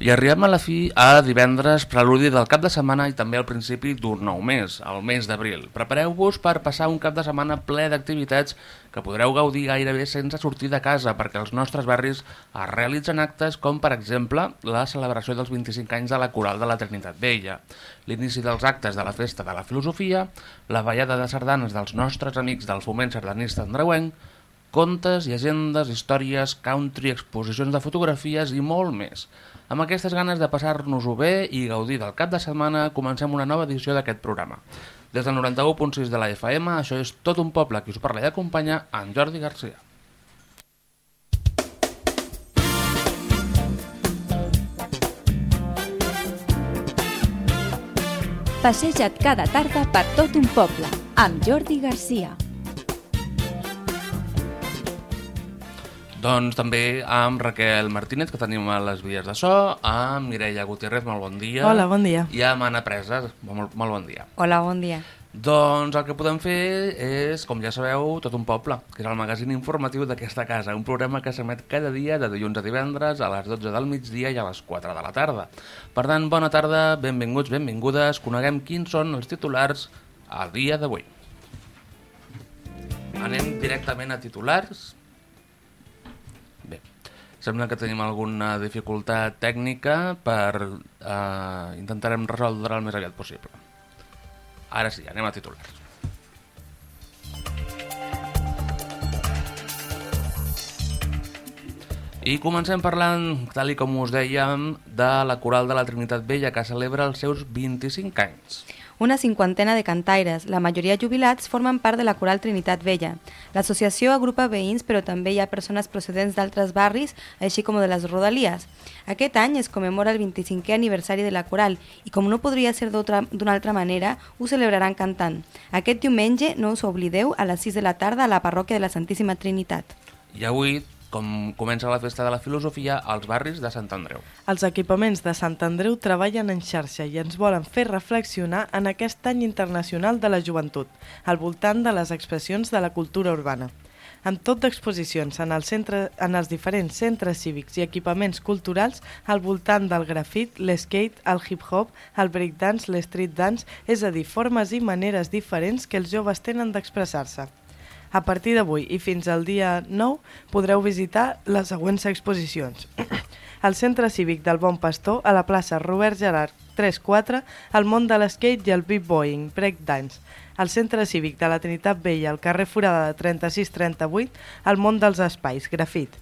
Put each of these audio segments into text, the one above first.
I arribem a la fi a divendres, preludi del cap de setmana i també al principi d'un nou mes, el mes d'abril. Prepareu-vos per passar un cap de setmana ple d'activitats que podreu gaudir gairebé sense sortir de casa perquè els nostres barris es realitzen actes com, per exemple, la celebració dels 25 anys de la Coral de la Trinitat Vella, l'inici dels actes de la Festa de la Filosofia, la ballada de sardanes dels nostres amics del foment sardanista andreuenc, contes, llegendes, històries, country, exposicions de fotografies i molt més. Amb aquestes ganes de passar-nos-ho bé i gaudir del cap de setmana, comencem una nova edició d'aquest programa. Des del 91.6 de la FM, això és Tot un poble, qui us parla i acompanya en Jordi Garcia. Passeja't cada tarda per tot un poble, amb Jordi Garcia. Doncs també amb Raquel Martínez, que tenim a les vies de so, amb Mireia Gutiérrez, molt bon dia. Hola, bon dia. I amb Anna Presa, molt, molt bon dia. Hola, bon dia. Doncs el que podem fer és, com ja sabeu, Tot un poble, que és el magazín informatiu d'aquesta casa, un programa que s'emet cada dia de dilluns a divendres a les 12 del migdia i a les 4 de la tarda. Per tant, bona tarda, benvinguts, benvingudes, coneguem quins són els titulars al dia d'avui. Anem directament a titulars. Sembla que tenim alguna dificultat tècnica per... Eh, intentarem resoldre el més aviat possible. Ara sí, anem a titulars. I comencem parlant, tal i com us dèiem, de la Coral de la Trinitat Vella, que celebra els seus 25 anys. Una cinquantena de cantaires, la majoria jubilats, formen part de la Coral Trinitat Vella. L'associació agrupa veïns, però també hi ha persones procedents d'altres barris, així com de les rodalies. Aquest any es commemora el 25è aniversari de la Coral i, com no podria ser d'una altra manera, ho celebraran cantant. Aquest diumenge, no us oblideu, a les 6 de la tarda a la parròquia de la Santíssima Trinitat. I avui, com comença la festa de la filosofia, als barris de Sant Andreu. Els equipaments de Sant Andreu treballen en xarxa i ens volen fer reflexionar en aquest any internacional de la joventut, al voltant de les expressions de la cultura urbana. Amb tot d'exposicions en, el centre, en els diferents centres cívics i equipaments culturals al voltant del grafit, l'skate, el hip-hop, el breakdance, l'street dance, és a dir, formes i maneres diferents que els joves tenen d'expressar-se. A partir d'avui i fins al dia 9 podreu visitar les següents exposicions. al Centre Cívic del Bon Pastor, a la plaça Robert Gerard 3-4, el món de l'skate i el beatboying, breakdance. Al Centre Cívic de la Trinitat Vella, al carrer Forada de 36-38, el món dels espais, grafit.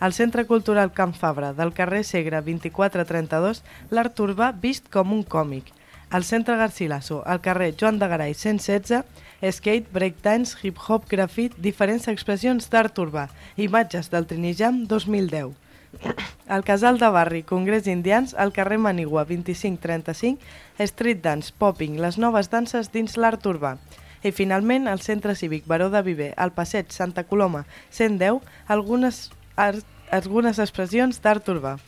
Al Centre Cultural Camp Fabra, del carrer Segre 24-32, l'art urbà vist com un còmic. Al Centre Garcilaso, al carrer Joan de Garay 116, skate, breakdance, hip-hop, grafit, diferents expressions d'art urbà, imatges del Trinijam 2010. Al Casal de Barri, Congrés Indians, al carrer Manigua 2535, street dance, popping, les noves danses dins l'art urbà. I finalment, al Centre Cívic Baró de Viver, al Passeig Santa Coloma 110, algunes, algunes expressions d'art urbà.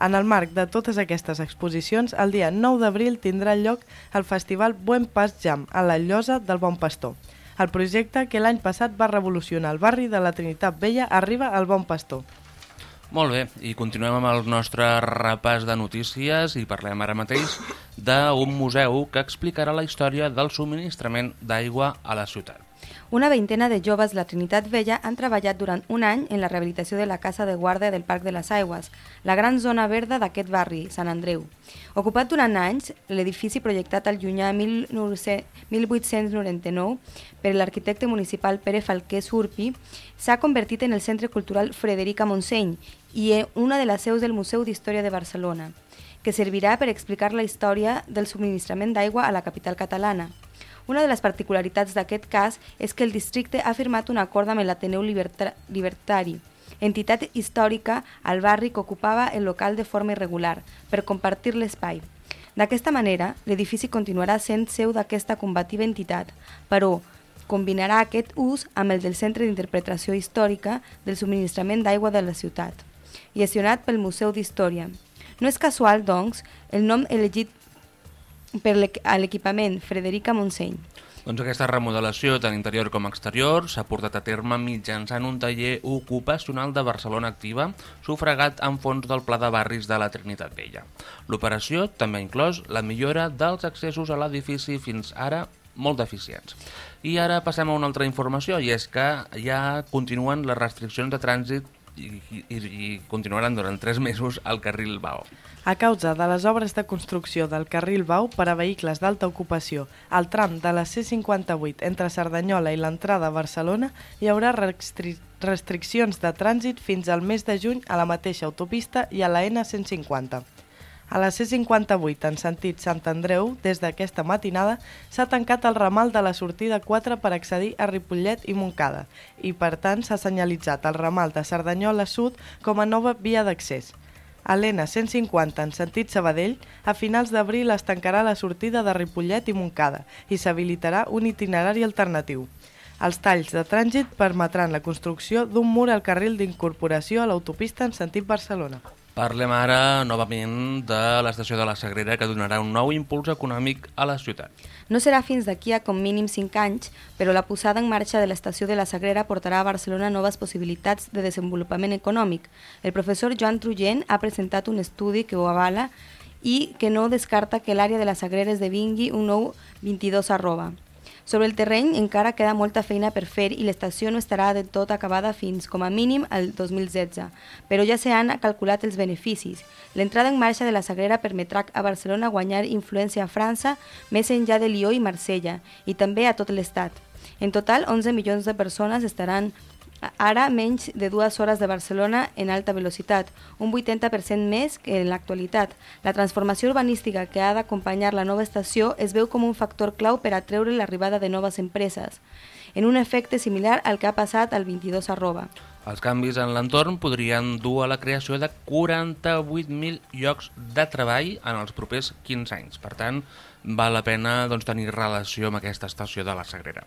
En el marc de totes aquestes exposicions, el dia 9 d'abril tindrà lloc el festival Buen Pas Jam a la Llosa del Bon Pastor. El projecte que l'any passat va revolucionar el barri de la Trinitat Vella arriba al Bon Pastor. Molt bé, i continuem amb el nostre repàs de notícies i parlem ara mateix d'un museu que explicarà la història del subministrament d'aigua a la ciutat. Una veintena de joves de la Trinitat Vella han treballat durant un any en la rehabilitació de la Casa de Guàrdia del Parc de les Aigües, la gran zona verda d'aquest barri, Sant Andreu. Ocupat durant anys, l'edifici projectat al llunyà 1899 per l'arquitecte municipal Pere Falquer Surpi s'ha convertit en el Centre Cultural Frederica Montseny i una de les seus del Museu d'Història de Barcelona, que servirà per explicar la història del subministrament d'aigua a la capital catalana. Una de les particularitats d'aquest cas és que el districte ha firmat un acord amb l'Ateneu Libertari, entitat històrica al barri que ocupava el local de forma irregular, per compartir l'espai. D'aquesta manera, l'edifici continuarà sent seu d'aquesta combativa entitat, però combinarà aquest ús amb el del Centre d'Interpretació Històrica del Subministrament d'Aigua de la ciutat, gestionat pel Museu d'Història. No és casual, doncs, el nom elegit per l'equipament Frederica Montseny. Doncs aquesta remodelació tant interior com exterior s'ha portat a terme mitjançant un taller ocupacional de Barcelona Activa sufragat amb fons del Pla de Barris de la Trinitat Vella. L'operació també ha inclòs la millora dels accessos a l'edifici fins ara molt deficients. I ara passem a una altra informació, i és que ja continuen les restriccions de trànsit i, i, continuaran durant tres mesos al carril Bau. A causa de les obres de construcció del carril Bau per a vehicles d'alta ocupació al tram de la C58 entre Cerdanyola i l'entrada a Barcelona, hi haurà restri restriccions de trànsit fins al mes de juny a la mateixa autopista i a la N150. A la C58, en sentit Sant Andreu, des d'aquesta matinada, s'ha tancat el ramal de la sortida 4 per accedir a Ripollet i Montcada i, per tant, s'ha senyalitzat el ramal de Cerdanyola Sud com a nova via d'accés. A l'ENA 150 en sentit Sabadell, a finals d'abril es tancarà la sortida de Ripollet i Montcada i s'habilitarà un itinerari alternatiu. Els talls de trànsit permetran la construcció d'un mur al carril d'incorporació a l'autopista en sentit Barcelona. Parlem ara novament de l'estació de la Sagrera que donarà un nou impuls econòmic a la ciutat. No serà fins d'aquí a com mínim 5 anys, però la posada en marxa de l'estació de la Sagrera portarà a Barcelona noves possibilitats de desenvolupament econòmic. El professor Joan Trujent ha presentat un estudi que ho avala i que no descarta que l'àrea de la Sagrera esdevingui un nou 22 arroba. Sobre el terreny encara queda molta feina per fer i l'estació no estarà de tot acabada fins com a mínim al 2016, però ja s'han calculat els beneficis. L'entrada en marxa de la Sagrera permetrà a Barcelona guanyar influència a França més enllà de Lió i Marsella i també a tot l'estat. En total, 11 milions de persones estaran ara menys de dues hores de Barcelona en alta velocitat, un 80% més que en l'actualitat. La transformació urbanística que ha d'acompanyar la nova estació es veu com un factor clau per atreure l'arribada de noves empreses, en un efecte similar al que ha passat al 22 arroba. Els canvis en l'entorn podrien dur a la creació de 48.000 llocs de treball en els propers 15 anys. Per tant, val la pena doncs, tenir relació amb aquesta estació de la Sagrera.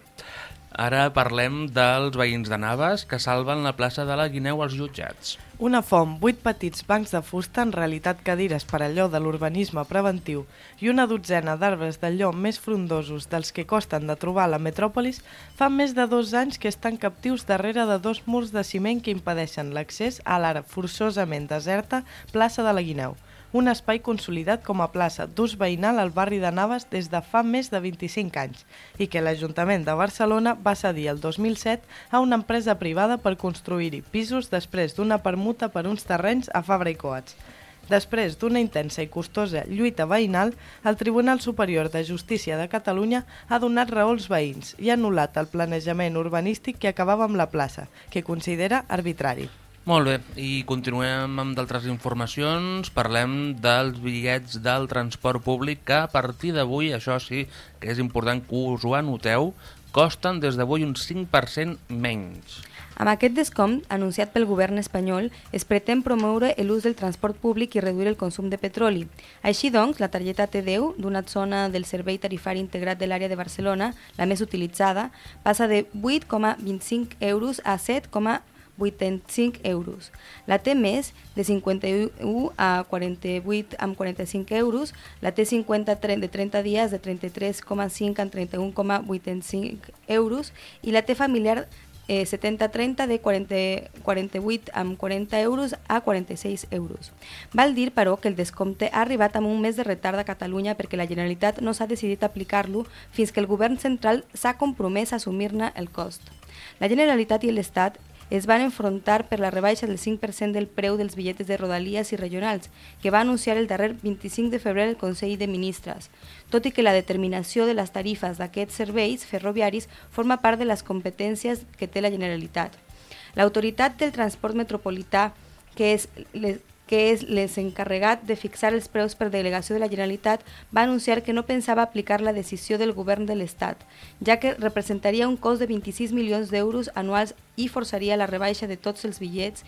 Ara parlem dels veïns de Naves que salven la plaça de la Guineu als jutjats. Una font, vuit petits bancs de fusta, en realitat cadires per allò de l'urbanisme preventiu, i una dotzena d'arbres d'allò més frondosos dels que costen de trobar a la metròpolis, fa més de dos anys que estan captius darrere de dos murs de ciment que impedeixen l'accés a l'ara forçosament deserta plaça de la Guineu un espai consolidat com a plaça d'ús veïnal al barri de Navas des de fa més de 25 anys i que l'Ajuntament de Barcelona va cedir el 2007 a una empresa privada per construir-hi pisos després d'una permuta per uns terrenys a Fabra i Coats. Després d'una intensa i costosa lluita veïnal, el Tribunal Superior de Justícia de Catalunya ha donat raó als veïns i ha anul·lat el planejament urbanístic que acabava amb la plaça, que considera arbitrari. Molt bé, i continuem amb d'altres informacions. Parlem dels bitllets del transport públic que a partir d'avui, això sí que és important que us ho anoteu, costen des d'avui un 5% menys. Amb aquest descompte, anunciat pel govern espanyol, es pretén promoure l'ús del transport públic i reduir el consum de petroli. Així doncs, la targeta T10, d'una zona del servei tarifari integrat de l'àrea de Barcelona, la més utilitzada, passa de 8,25 euros a 7,25 85 euros. La T més de 51 a 48 amb 45 euros, la T 50 de 30 dies de 33,5 a 31,85 euros i la T familiar eh, 70-30 de 40, 48 amb 40 euros a 46 euros. Val dir, però, que el descompte ha arribat amb un mes de retard a Catalunya perquè la Generalitat no s'ha decidit aplicar-lo fins que el govern central s'ha compromès a assumir-ne el cost. La Generalitat i l'Estat es van enfrontar per la rebaixa del 5% del preu dels bitlletes de rodalies i regionals, que va anunciar el darrer 25 de febrer el Consell de Ministres, tot i que la determinació de les tarifes d'aquests serveis ferroviaris forma part de les competències que té la Generalitat. L'autoritat del transport metropolità, que és que és l'encarregat de fixar els preus per delegació de la Generalitat, va anunciar que no pensava aplicar la decisió del govern de l'Estat, ja que representaria un cost de 26 milions d'euros anuals i forçaria la rebaixa de tots els bitllets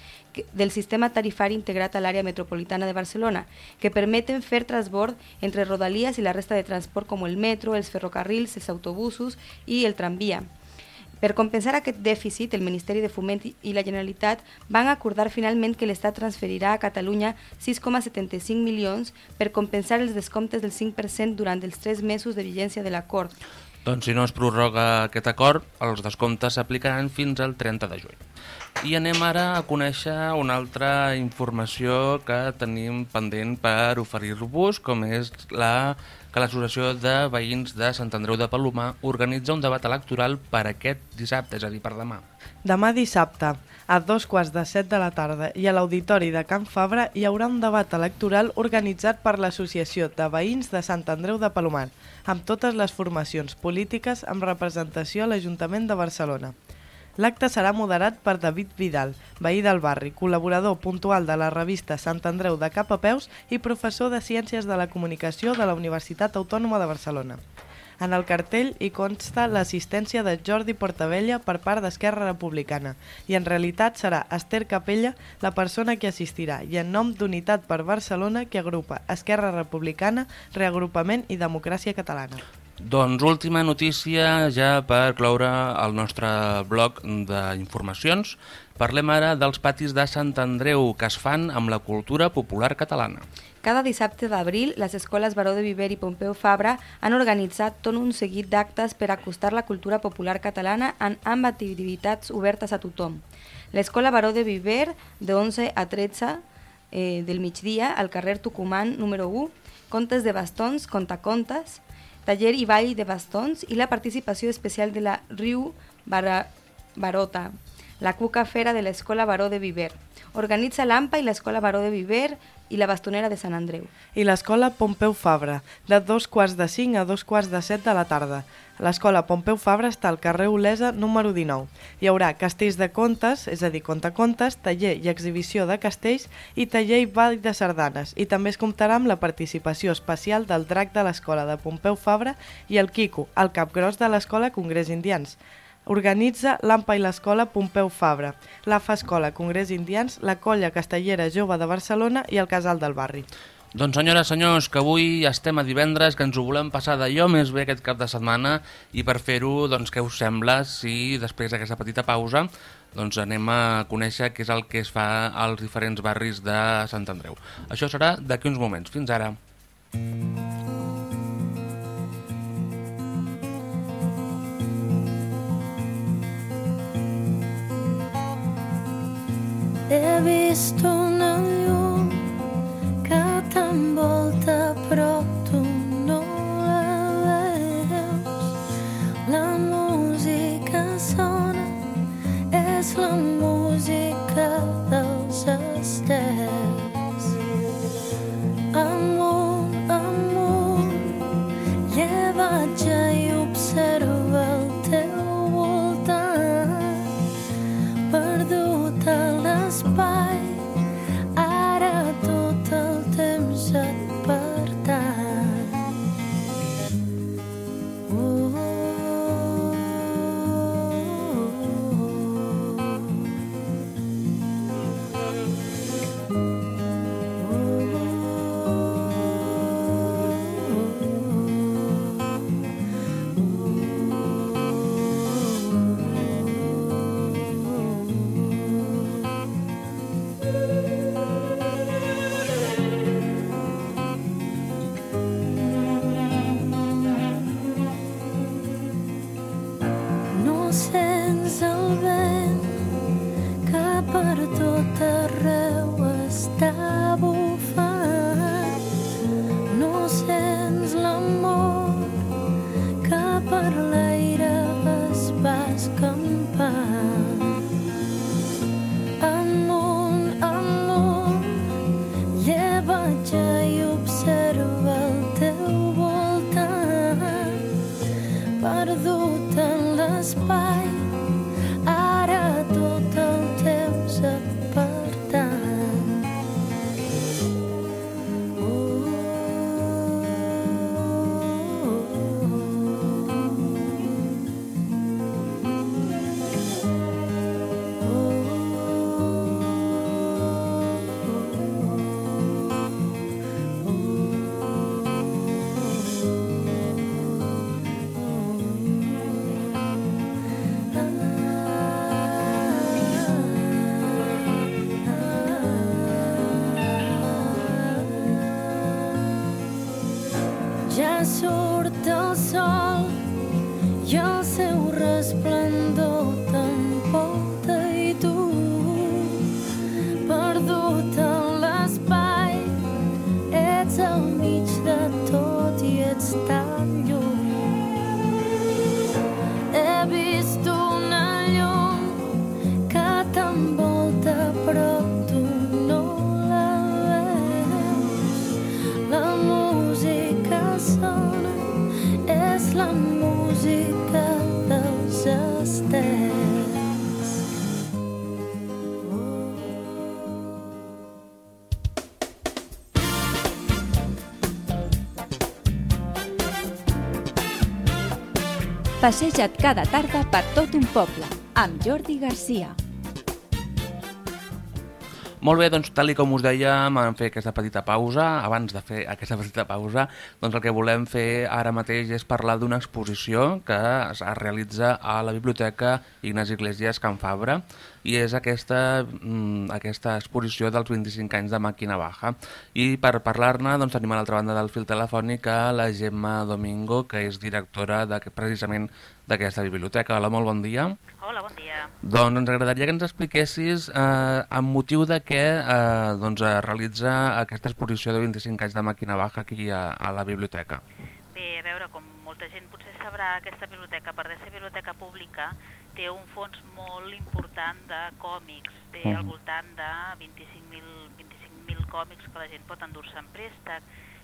del sistema tarifari integrat a l'àrea metropolitana de Barcelona, que permeten fer transbord entre rodalies i la resta de transport com el metro, els ferrocarrils, els autobusos i el tramvia. Per compensar aquest dèficit, el Ministeri de Foment i la Generalitat van acordar finalment que l'Estat transferirà a Catalunya 6,75 milions per compensar els descomptes del 5% durant els tres mesos de vigència de l'acord. Doncs si no es prorroga aquest acord, els descomptes s'aplicaran fins al 30 de juny. I anem ara a conèixer una altra informació que tenim pendent per oferir-vos, com és la que l'Associació de Veïns de Sant Andreu de Palomar organitza un debat electoral per aquest dissabte, és a dir, per demà. Demà dissabte, a dos quarts de set de la tarda i a l'Auditori de Can Fabra hi haurà un debat electoral organitzat per l'Associació de Veïns de Sant Andreu de Palomar, amb totes les formacions polítiques amb representació a l'Ajuntament de Barcelona. L'acte serà moderat per David Vidal, veí del barri, col·laborador puntual de la revista Sant Andreu de Cap a Peus i professor de Ciències de la Comunicació de la Universitat Autònoma de Barcelona. En el cartell hi consta l'assistència de Jordi Portavella per part d'Esquerra Republicana i en realitat serà Esther Capella la persona que assistirà i en nom d'Unitat per Barcelona que agrupa Esquerra Republicana, Reagrupament i Democràcia Catalana. Doncs última notícia ja per cloure el nostre bloc d'informacions. Parlem ara dels patis de Sant Andreu que es fan amb la cultura popular catalana. Cada dissabte d'abril, les escoles Baró de Viver i Pompeu Fabra han organitzat tot un seguit d'actes per acostar la cultura popular catalana en, amb activitats obertes a tothom. L'escola Baró de Viver, de 11 a 13 eh, del migdia, al carrer Tucumán número 1, contes de bastons, contacontes, taller i ball de bastons i la participació especial de la Riu Bar Barota, la cuca fera de l'Escola Baró de Viver. Organitza l'AMPA i l'Escola Baró de Viver i la Bastonera de Sant Andreu. I l'Escola Pompeu Fabra, de dos quarts de cinc a dos quarts de set de la tarda. L'escola Pompeu Fabra està al carrer Olesa número 19. Hi haurà castells de contes, és a dir, contacontes, taller i exhibició de castells i taller i ball de sardanes. I també es comptarà amb la participació especial del drac de l'escola de Pompeu Fabra i el Quico, el capgros de l'escola Congrés Indians. Organitza l'AMPA i l'escola Pompeu Fabra, la Fa Escola Congrés Indians, la Colla Castellera Jove de Barcelona i el Casal del Barri. Doncs senyores, senyors, que avui estem a divendres, que ens ho volem passar d'allò més bé aquest cap de setmana i per fer-ho, doncs què us sembla si després d'aquesta petita pausa doncs anem a conèixer què és el que es fa als diferents barris de Sant Andreu. Això serà d'aquí uns moments. Fins ara. He vist una llum que t'envolta però tu no la veus. La música sona, és la música dels estels. Amunt, amunt, llevatge i observa Passeja't cada tarda per tot un poble, amb Jordi Garcia. Molt bé, doncs tal com us dèiem, en fer aquesta petita pausa, abans de fer aquesta petita pausa, doncs el que volem fer ara mateix és parlar d'una exposició que es realitza a la Biblioteca Ignasi Iglesias Can Fabra i és aquesta, mm, aquesta exposició dels 25 anys de Màquina Baja. I per parlar-ne doncs, tenim a l'altra banda del fil telefònic a la Gemma Domingo, que és directora de, precisament d'aquesta biblioteca. Hola, molt bon dia. Hola, bon dia. Doncs ens agradaria que ens expliquessis eh, amb motiu de què eh, doncs, realitza aquesta exposició de 25 anys de Màquina Baja aquí a, a la biblioteca. Bé, a veure, com molta gent potser sabrà, aquesta biblioteca, per de ser biblioteca pública, té un fons molt important de còmics. Té Mhm. al voltant de 25.000 25 còmics que la gent pot endur-se en préstec.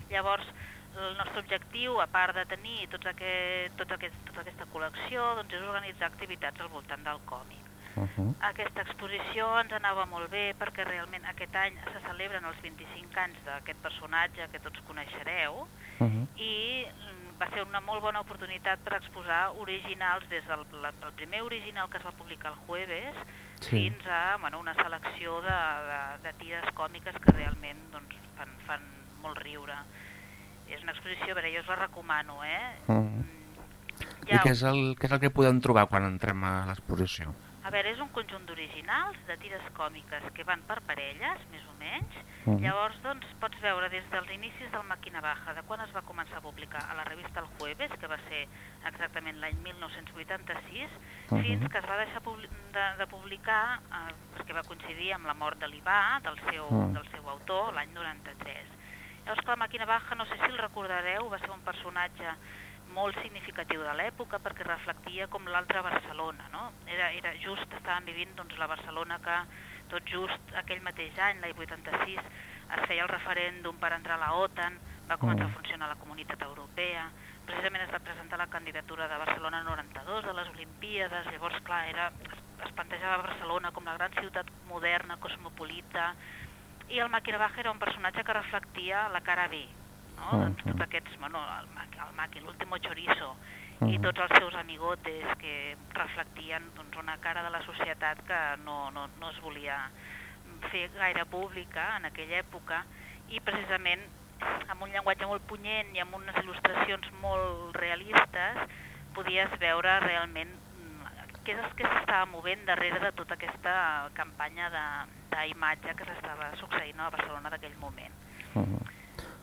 Llavors, el nostre objectiu, a part de tenir tots aquest, tot aquest, tota aquesta col·lecció, doncs és organitzar activitats al voltant del còmic. Uh -huh. Aquesta exposició ens anava molt bé perquè realment aquest any se celebren els 25 anys d'aquest personatge que tots coneixereu Uh -huh. i mm, va ser una molt bona oportunitat per exposar originals des del la, el primer original que es va publicar el jueves Sí. fins a bueno, una selecció de, de, de tires còmiques que realment doncs, fan, fan molt riure. És una exposició, a veure, jo us la recomano, eh? Uh -huh. Mm, I què és, el, què és el que podem trobar quan entrem a l'exposició? A veure, és un conjunt d'originals, de tires còmiques que van per parelles, més o menys. Mhm. Llavors, doncs, pots veure des dels inicis del Màquina Baja, de quan es va començar a publicar a la revista El Jueves, que va ser exactament l'any 1986, Mhm. fins que es va deixar publi de, de publicar, eh, perquè va coincidir amb la mort de l'Ibà, del, seu, Mhm. del seu autor, l'any 93. Llavors, que la Màquina Baja, no sé si el recordareu, va ser un personatge molt significatiu de l'època perquè reflectia com l'altra Barcelona, no? Era, era just, estàvem vivint doncs, la Barcelona que tot just aquell mateix any, l'any 86, es feia el referèndum per entrar a la OTAN, va començar Mm. a funcionar la Comunitat Europea, precisament es va presentar la candidatura de Barcelona 92 a les Olimpíades, llavors, clar, era, es, es plantejava Barcelona com la gran ciutat moderna, cosmopolita, i el Màquina Baja era un personatge que reflectia la cara B, no? Mhm. Doncs tots aquests, bueno, el, el Maqui, l'último chorizo, i Mhm. tots els seus amigotes que reflectien doncs, una cara de la societat que no, no, no es volia fer gaire pública en aquella època i precisament amb un llenguatge molt punyent i amb unes il·lustracions molt realistes podies veure realment mm, què és el que s'estava movent darrere de tota aquesta campanya de- d'imatge que s'estava succeint a Barcelona d'aquell moment. Uh -huh.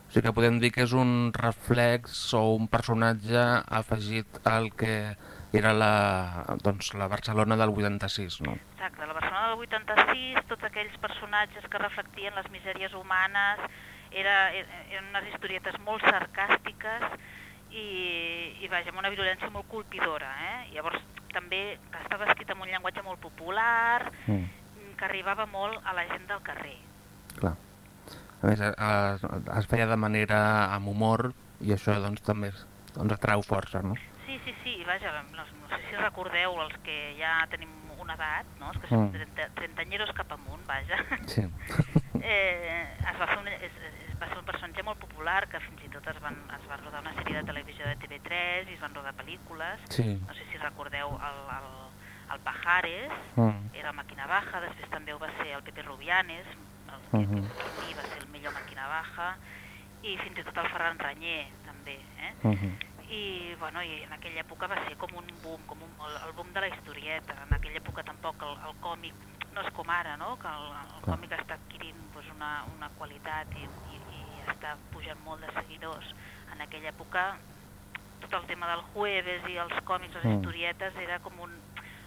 O sigui que podem dir que és un reflex o un personatge afegit al que era la, doncs, la Barcelona del 86, no? Exacte, la Barcelona del 86, tots aquells personatges que reflectien les misèries humanes, era, eren unes historietes molt sarcàstiques i, i vaja, amb una violència molt colpidora. Eh? Llavors, també que estava escrit amb un llenguatge molt popular, Mm. que arribava molt a la gent del carrer. Clar. A més, es, es feia de manera amb humor i això doncs, també doncs, atrau força, no? Sí, sí, sí, vaja, no, no sé si recordeu els que ja tenim una edat, no? els que som Mm. 30, trentanyeros cap amunt, vaja, Sí. eh, es va fer un, es, es va ser un personatge molt popular que fins i tot es van, es va rodar una sèrie de televisió de TV3 i es van rodar pel·lícules. Sí. No sé si recordeu el, el, el Pajares, Mm. era Màquina Baja, després també ho va ser el Pepe Rubianes, el que, que per mi va ser el millor Màquina Baja, i fins i tot el Ferran Ranyer, també. Eh? Uh -huh. I, bueno, i en aquella època va ser com un boom, com un, el, el boom de la historieta. En aquella època tampoc el, el còmic no és com ara, no? que el, el còmic està adquirint pues, una, una qualitat i, i, i està pujant molt de seguidors. En aquella època tot el tema del jueves i els còmics, les Mm. historietes, era com un...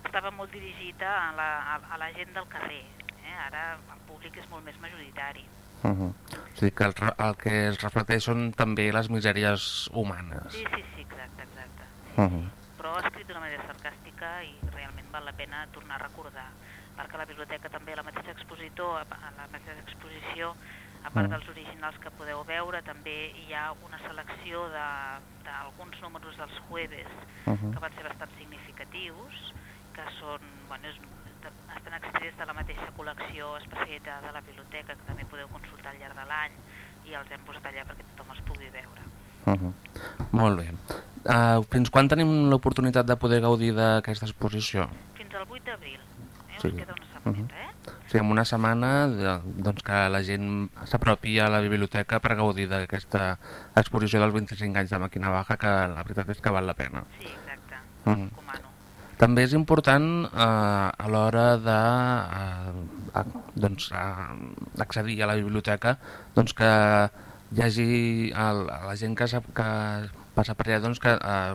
estava molt dirigit a la, a, a la gent del carrer. Eh? Ara el públic és molt més majoritari. Uh -huh. O sigui que el, el que es reflecteix són també les misèries humanes. Sí, sí, sí, exacte, exacte. Uh -huh. Però escrit d'una manera sarcàstica i realment val la pena tornar a recordar. Perquè la biblioteca també la mateixa expositor, a la mateixa exposició, a part Mm. dels originals que podeu veure, també hi ha una selecció de- d'alguns números dels jueves Uh -huh. que van ser bastant significatius, que són, bueno, és, de- estan extrets de la mateixa col·lecció especialitzada de la biblioteca, que també podeu consultar al llarg de l'any, i els hem posat allà perquè tothom els pugui veure. Uh -huh. Molt bé. Uh, fins quan tenim l'oportunitat de poder gaudir d'aquesta exposició? Fins al 8 d'abril, eh? Sí. us queda una setmaneta, eh? O sigui, en una setmana de, doncs que la gent s'apropi a la biblioteca per gaudir d'aquesta exposició dels 25 anys de Màquina Baja, que la veritat és que val la pena. Sí, exacte, Mhm. recomano. També és important eh, a l'hora de eh, a, doncs, a, accedir a la biblioteca doncs, que hi hagi el, la gent que, sap, que passa per allà doncs, que eh,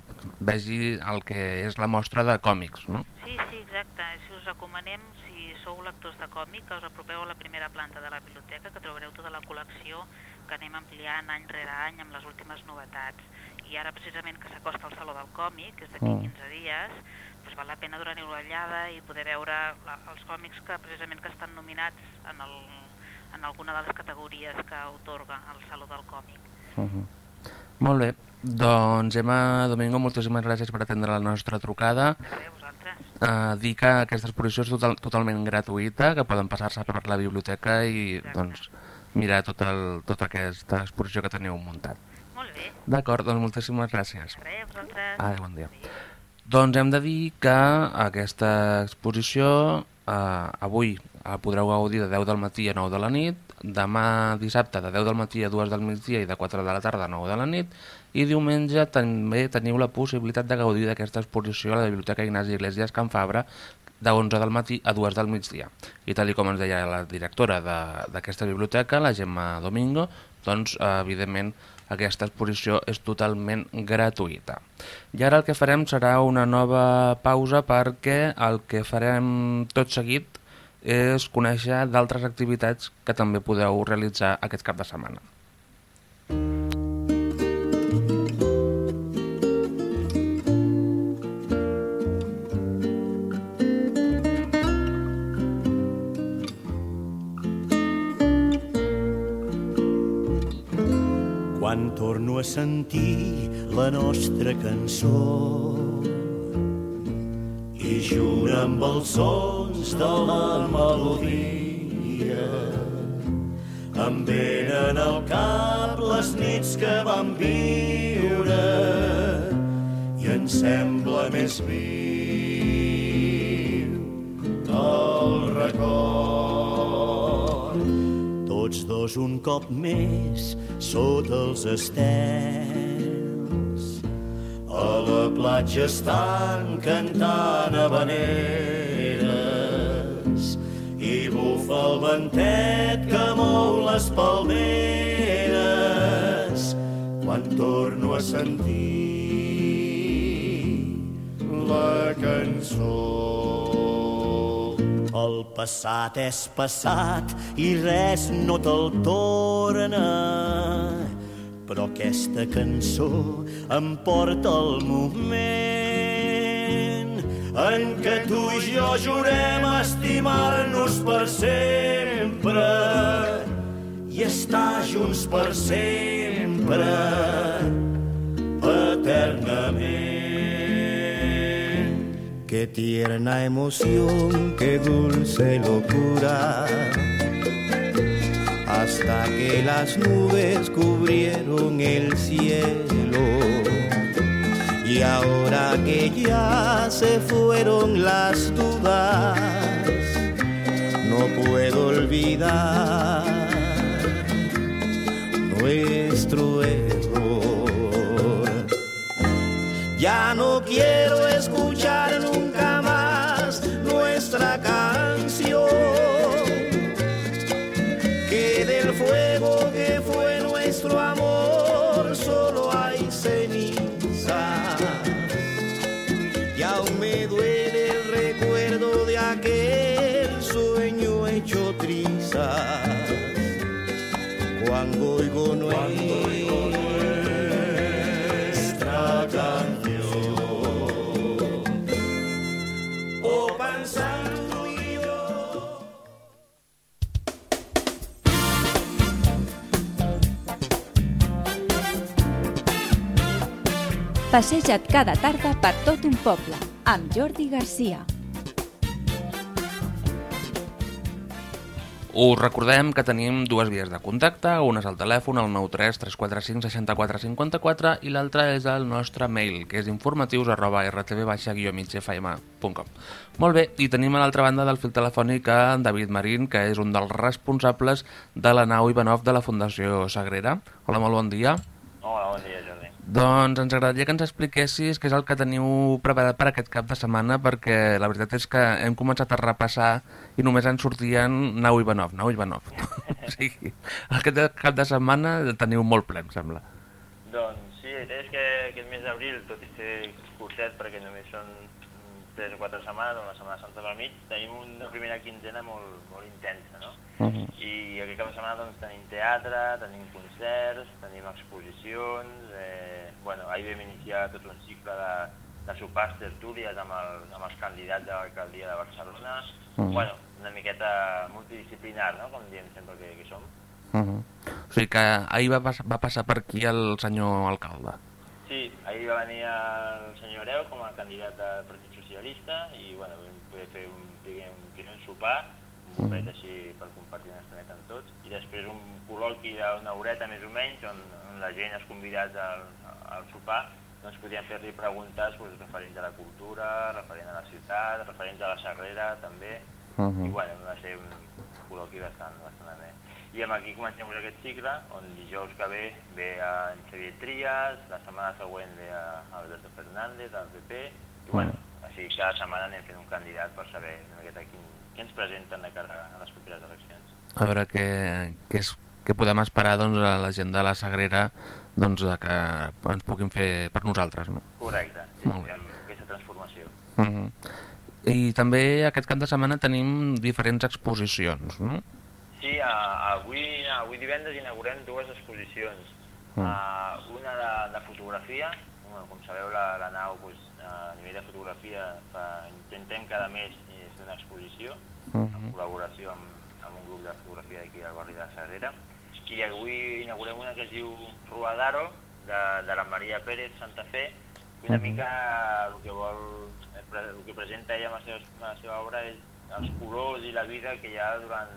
vegi el que és la mostra de còmics, no? Sí, sí, exacte. Si us recomanem, si sou lectors de còmic, que us apropeu a la primera planta de la biblioteca, que trobareu tota la col·lecció que anem ampliant any rere any amb les últimes novetats. I ara, precisament, que s'acosta al Saló del Còmic, que és d'aquí Mm. 15 dies, doncs val la pena donar-hi una ullada i poder veure la, els còmics que precisament que estan nominats en, el, en alguna de les categories que otorga el Saló del Còmic. Uh -huh. Molt bé. Doncs, Emma Domingo, moltíssimes gràcies per atendre la nostra trucada. Vosaltres. Uh, dir que aquesta exposició és total, totalment gratuïta, que poden passar-se per la biblioteca i Exacte. doncs, mirar tot el, tota aquesta exposició que teniu muntat. Molt bé. D'acord, doncs moltíssimes gràcies. De res, vosaltres. Adéu, bon dia. Adéu. Doncs hem de dir que aquesta exposició eh, avui la podreu gaudir de 10 del matí a 9 de la nit, demà dissabte de 10 del matí a 2 del migdia i de 4 de la tarda a 9 de la nit, i diumenge també teniu la possibilitat de gaudir d'aquesta exposició a la Biblioteca Ignasi Iglesias Can Fabra de 11 del matí a 2 del migdia. I tal com ens deia la directora d'aquesta biblioteca, la Gemma Domingo, doncs, eh, evidentment, aquesta exposició és totalment gratuïta. I ara el que farem serà una nova pausa perquè el que farem tot seguit és conèixer d'altres activitats que també podeu realitzar aquest cap de setmana. Quan a sentir la nostra cançó. I junt amb els sons de la melodia. Em venen al cap les nits que vam viure i em sembla més viu el record tots dos un cop més sota els estels. A la platja estan cantant habaneres i bufa el ventet que mou les palmeres quan torno a sentir la cançó. El passat és passat i res no te'l torna. Però aquesta cançó em porta al moment en què tu i jo jurem estimar-nos per sempre i estar junts per sempre, Tierna emoción, qué dulce locura. Hasta que las nubes cubrieron el cielo. Y ahora que ya se fueron las dudas, no puedo olvidar nuestro Ya no quiero escuchar nunca Passeja't cada tarda per tot un poble, amb Jordi Garcia. Us recordem que tenim dues vies de contacte, una és el telèfon, el 93 345 64 54 i l'altra és el nostre mail, que és informatius arroba rtv-migfm.com. Molt bé, i tenim a l'altra banda del fil telefònic a en David Marín, que és un dels responsables de la nau Ivanov de la Fundació Sagrera. Hola, molt bon dia. Hola, bon dia. Doncs ens agradaria que ens expliquessis què és el que teniu preparat per aquest cap de setmana, perquè la veritat és que hem començat a repassar i només ens sortien Nau Ivanov, Nau Ivanov. o sigui, aquest cap de setmana el teniu molt ple, em sembla. Doncs sí, és que aquest mes d'abril, tot i ser curtet, perquè només són 3 o 4 setmanes, o la Setmana Santa del mig, tenim una primera quinzena molt, molt intensa, no? Uh -huh. I aquest cap de setmana doncs, tenim teatre, tenim concerts, tenim exposicions, eh, bueno, ahir vam iniciar tot un cicle de, de sopars tertúlies amb, el, amb els candidats de l'alcaldia de Barcelona, Mhm. bueno, una miqueta multidisciplinar, no?, com diem sempre que, que som. Uh -huh. O sigui que ahir va, pas va passar per aquí el senyor alcalde. Sí, ahir va venir el senyor Hereu com a candidat del Partit Socialista i bueno, vam poder fer un, diguem, un primer sopar, un bufet així per compartir una estoneta amb tots, i després un col·loqui d'una horeta més o menys on, on la gent, els convidats al, al sopar, doncs podien fer-li preguntes doncs, referents a la cultura, referent a la ciutat, referents a la Sagrera també, Uh i -huh. bueno, va ser un col·loqui bastant, bastant amè. I amb aquí comencem aquest cicle, on dijous que ve ve en Xavier Trias, la setmana següent ve a Alberto Fernández, del PP, i bueno, així cada setmana anem fent un candidat per saber una miqueta quin, què ens presenten de cara a les properes eleccions. A veure què, què, és, què podem esperar doncs, a la gent de la Sagrera doncs, que ens puguin fer per nosaltres. No? Correcte, sí, Molt bé. aquesta transformació. Uh -huh. I també aquest cap de setmana tenim diferents exposicions, no? Sí, a, avui, avui divendres inaugurem dues exposicions. Uh, una de, de fotografia, com, sabeu la, la nau doncs, a nivell de fotografia fa, intentem cada mes una exposició Uh en -huh. col·laboració amb, amb un grup de fotografia d'aquí al barri de la Sagrera i avui inaugurem una que es diu Ruadaro de, de la Maria Pérez Santa Fe i una Mhm. mica el que vol el que presenta ella amb la seva, amb la seva obra és els colors i la vida que hi ha durant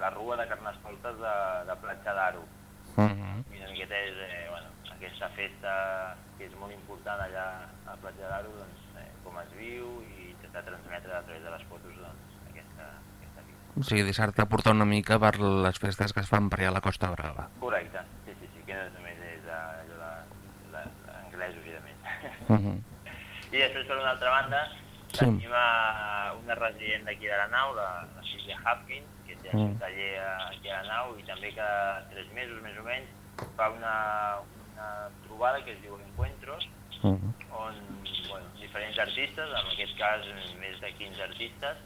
la rua de Carnestoltes de, de Platja d'Aro Uh -huh. i una miqueta és eh, bueno, aquesta festa que és molt important allà a Platja d'Aro doncs, eh, com es viu i intentar transmetre a través de les fotos doncs, aquesta, aquesta vida. O sigui, deixar-te portar una mica per les festes que es fan per allà a la Costa Brava. Correcte, sí, sí, sí, que no només és de, de, de, d'anglesos i de més. Uh -huh. I després, per una altra banda, Sí. tenim a una resident d'aquí de la nau, la, la Sílvia Hopkins, que té el seu Mm. taller a- aquí a la nau i també cada tres mesos, més o menys, fa una, una trobada que es diu Encuentros, Uh -huh. Diferents artistes, en aquest cas més de 15 artistes,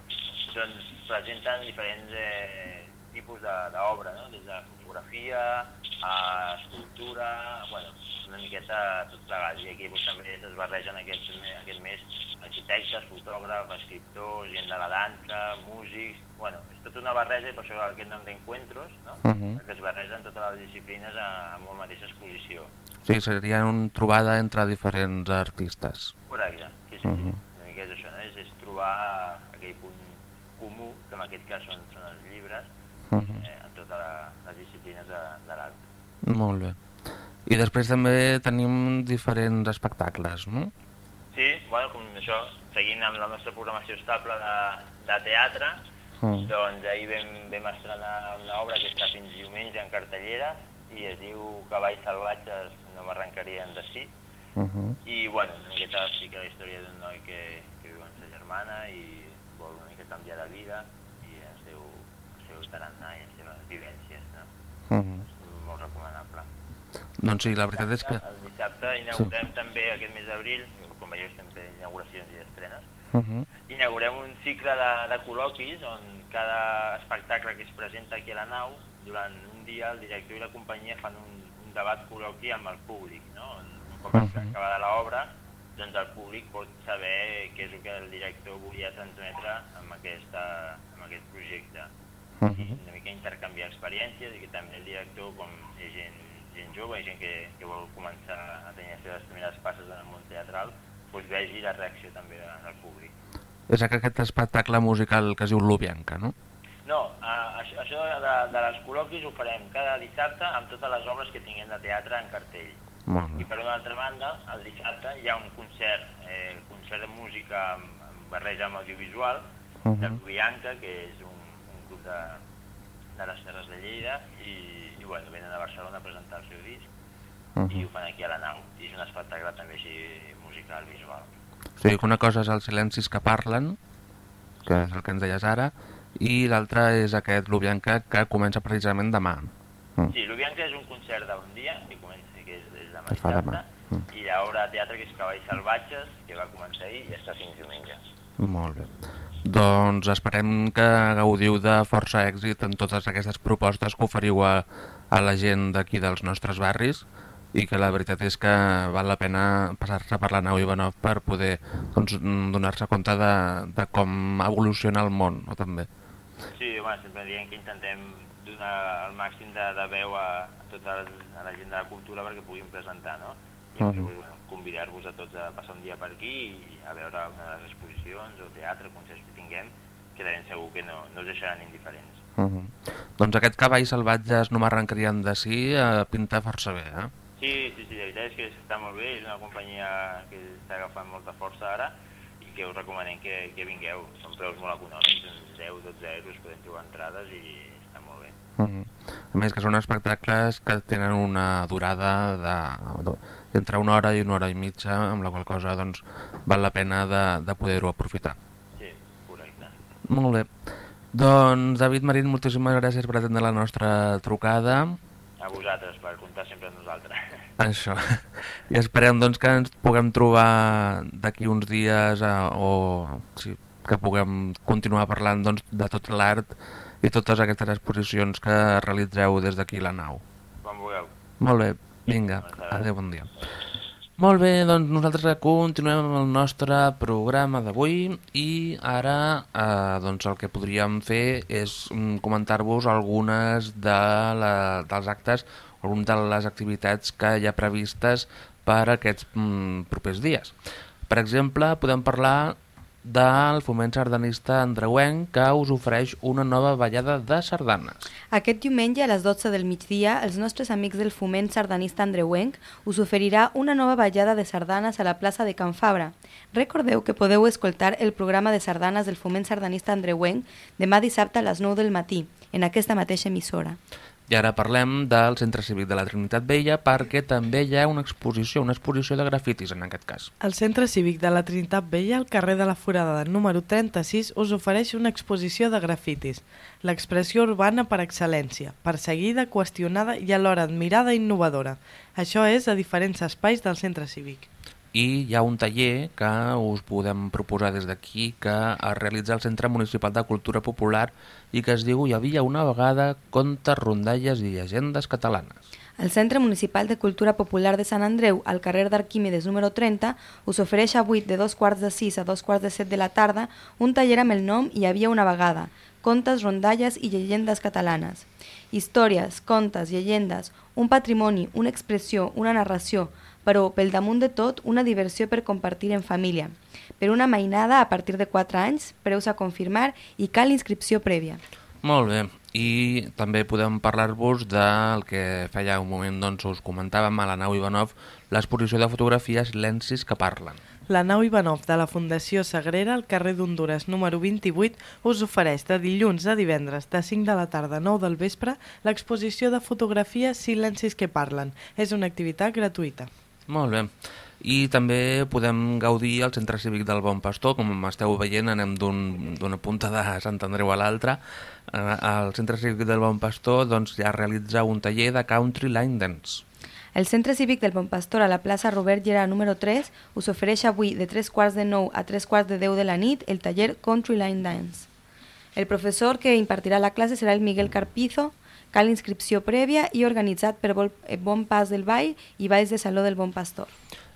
doncs presenten diferents eh, tipus de- d'obra, no? des de fotografia a escultura, bueno, una miqueta tot plegat. I aquí doncs, també es barregen aquest, me- aquest mes arquitectes, fotògrafs, escriptors, gent de la dansa, músics... Bueno, és tota una barreja i per això aquest nom d'encuentros, no? Uh -huh. que es barregen totes les disciplines a- en una mateixa exposició. Sigui, seria una trobada entre diferents artistes. Correcte, sí, sí. Mhm. Una és això, no? És, és trobar aquell punt comú, que en aquest cas són, són els llibres, Uh -huh. eh, en totes les disciplines de, de l'art. Molt bé. I després també tenim diferents espectacles, no? Sí, bueno, com això, seguint amb la nostra programació estable de, de teatre, Mm. doncs ahir vam, vam estrenar una obra que està fins diumenge en cartellera i es diu Cavalls salvatges no m'arrencarien de sí, Uh -huh. I, bueno, una miqueta sí que la història d'un noi que, que viu amb sa germana i vol una mica canviar de vida i el seu, el seu tarannà i les seves vivències, no? Uh -huh. És molt recomanable. Doncs sí, la veritat és que... El dissabte inaugurem sí. també aquest mes d'abril, com veieu estem fent inauguracions i estrenes, Uh -huh. inaugurem un cicle de, de col·loquis on cada espectacle que es presenta aquí a la nau, durant un dia el director i la companyia fan un, un debat col·loqui amb el públic, no? On, un cop Mhm. acabada l'obra, doncs el públic pot saber què és el que el director volia transmetre amb, aquesta, amb aquest projecte. Uh -huh. una mica intercanviar experiències i que també el director, com és gent, gent jove gent que, que vol començar a tenir les seves primeres passes en el món teatral, doncs vegi la reacció també de- del públic. És aquest espectacle musical que es diu Lubianca, no? No, a, això, això de, de les col·loquis ho farem cada dissabte amb totes les obres que tinguem de teatre en cartell. Molt I per una altra banda, el dissabte hi ha un concert, eh, concert de música amb, amb barreja amb audiovisual, Uh de -huh. Bianca, que és un, un grup de, de les Terres de Lleida, i, i bueno, venen a Barcelona a presentar el seu disc, Uh i -huh. ho fan aquí a la nau, i és un espectacle també així musical, visual. O sigui una cosa és els silencis que parlen, que és el que ens deies ara, i l'altra és aquest Lubianca que comença precisament demà. Mm. Sí, l'Ubianca és un concert d'un dia, que comença, demà Es fa demà. Mm. i l'obra de teatre que és Cavalls Salvatges, que va començar ahir i està fins diumenge. Molt bé. Doncs esperem que gaudiu de força èxit en totes aquestes propostes que oferiu a, a la gent d'aquí dels nostres barris i que la veritat és que val la pena passar-se per la nau Ivanov per poder doncs, donar-se compte de, de com evoluciona el món, no, també. Sí, home, sempre diem que intentem donar el màxim de, de veu a, a tota a la gent de la cultura perquè puguin presentar, no? I Mhm. uh -huh. convidar-vos a tots a passar un dia per aquí i a veure una de les exposicions o teatre, concerts que tinguem, que de ben segur que no, no us deixaran indiferents. Uh -huh. Doncs aquest cavall salvatges no m'arrencarien de si eh, pinta força bé, eh? Sí, sí, sí, la veritat és que està molt bé, és una companyia que està agafant molta força ara i que us recomanem que, que vingueu. Són preus molt econòmics, uns 10-12 euros podem trobar entrades i -huh. A més que són espectacles que tenen una durada de, de, entre una hora i una hora i mitja, amb la qual cosa doncs, val la pena de, de poder-ho aprofitar. Sí, correcte. Molt bé. Doncs, David Marín, moltíssimes gràcies per atendre la nostra trucada. A vosaltres, per comptar sempre amb nosaltres. Això. I esperem doncs, que ens puguem trobar d'aquí uns dies eh, o sí, que puguem continuar parlant doncs, de tot l'art i totes aquestes exposicions que realitzeu des d'aquí la nau. Quan vulgueu. Molt bé, vinga, adéu, bon dia. Molt bé, doncs nosaltres continuem amb el nostre programa d'avui i ara eh, doncs el que podríem fer és mm, comentar-vos algunes de la, dels actes, algunes de les activitats que hi ha previstes per aquests mm, propers dies. Per exemple, podem parlar del foment sardanista andreuenc que us ofereix una nova ballada de sardanes. Aquest diumenge a les 12 del migdia, els nostres amics del foment sardanista andreuenc us oferirà una nova ballada de sardanes a la plaça de Can Fabra. Recordeu que podeu escoltar el programa de sardanes del foment sardanista andreuenc demà dissabte a les 9 del matí, en aquesta mateixa emissora. I ara parlem del Centre Cívic de la Trinitat Vella perquè també hi ha una exposició, una exposició de grafitis en aquest cas. El Centre Cívic de la Trinitat Vella, al carrer de la Foradada número 36, us ofereix una exposició de grafitis, l'expressió urbana per excel·lència, perseguida, qüestionada i alhora admirada i innovadora. Això és a diferents espais del Centre Cívic. I hi ha un taller que us podem proposar des d'aquí que es realitza al Centre Municipal de Cultura Popular i que es diu Hi havia una vegada contes, rondalles i llegendes catalanes. El Centre Municipal de Cultura Popular de Sant Andreu, al carrer d'Arquímedes número 30, us ofereix avui de dos quarts de sis a dos quarts de set de la tarda un taller amb el nom Hi havia una vegada, contes, rondalles i llegendes catalanes. Històries, contes, llegendes, un patrimoni, una expressió, una narració, però, pel damunt de tot, una diversió per compartir en família. Per una mainada a partir de 4 anys, preus a confirmar i cal inscripció prèvia. Molt bé, i també podem parlar-vos del que feia un moment doncs, us comentàvem a la nau Ivanov, l'exposició de fotografies Silencis que parlen. La nau Ivanov de la Fundació Sagrera, al carrer d'Honduras número 28, us ofereix de dilluns a divendres, de 5 de la tarda a 9 del vespre, l'exposició de fotografies Silencis que parlen. És una activitat gratuïta. Molt bé. I també podem gaudir al Centre Cívic del Bon Pastor, com esteu veient, anem d'un- d'una punta de Sant Andreu a l'altra. Eh, Al Centre Cívic del Bon Pastor doncs, ja realitza un taller de Country Line Dance. El Centre Cívic del Bon Pastor a la plaça Robert Gerard número 3 us ofereix avui de 3 quarts de 9 a 3 quarts de 10 de la nit el taller Country Line Dance. El professor que impartirà la classe serà el Miguel Carpizo, cal inscripció prèvia i organitzat per Vol- eh, Bon Pas del Ball i Balls de Saló del Bon Pastor.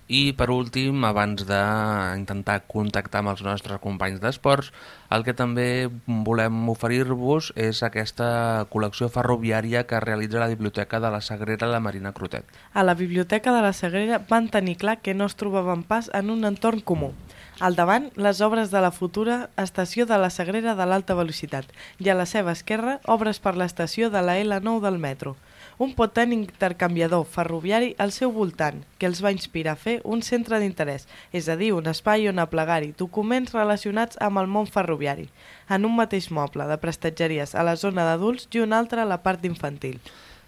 I per últim, abans d'intentar contactar amb els nostres companys d'esports, el que també volem oferir-vos és aquesta col·lecció ferroviària que realitza la Biblioteca de la Sagrera la Marina Crotet. A la Biblioteca de la Sagrera van tenir clar que no es trobaven pas en un entorn comú. Al davant, les obres de la futura estació de la Sagrera de l'Alta Velocitat i a la seva esquerra, obres per l'estació de la L9 del metro. Un potent intercanviador ferroviari al seu voltant, que els va inspirar a fer un centre d'interès, és a dir, un espai on aplegar-hi documents relacionats amb el món ferroviari, en un mateix moble de prestatgeries a la zona d'adults i un altre a la part infantil.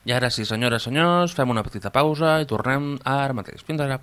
I ara sí, senyores i senyors, fem una petita pausa i tornem ara mateix. Fins ara.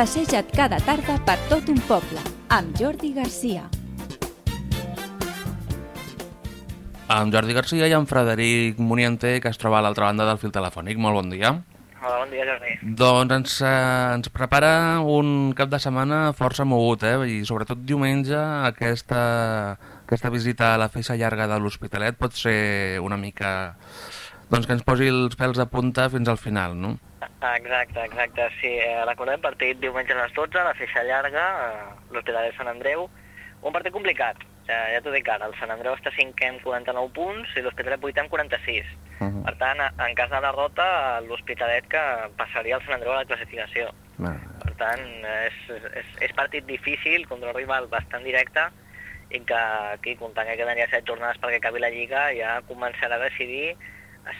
Passeja't cada tarda per tot un poble, amb Jordi Garcia. Amb Jordi Garcia i amb Frederic Muniente, que es troba a l'altra banda del fil telefònic. Molt bon dia. Hola, bon dia, Jordi. Doncs ens, eh, ens prepara un cap de setmana força mogut, eh? I sobretot diumenge aquesta, aquesta visita a la feixa llarga de l'Hospitalet pot ser una mica... Doncs que ens posi els pèls de punta fins al final, no? Exacte, exacte. Sí, eh, recordem partit diumenge a les 12, la feixa llarga, eh, l'Hospitalet de Sant Andreu. Un partit complicat, ja, ja t'ho dic ara. El Sant Andreu està 5 amb 49 punts i l'Hospitalet 8 amb 46. Uh -huh. Per tant, en cas de derrota, l'Hospitalet que passaria el Sant Andreu a la classificació. Per tant, és, és, és partit difícil contra un rival bastant directe i que aquí, comptant que ja set jornades perquè acabi la Lliga, ja començarà a decidir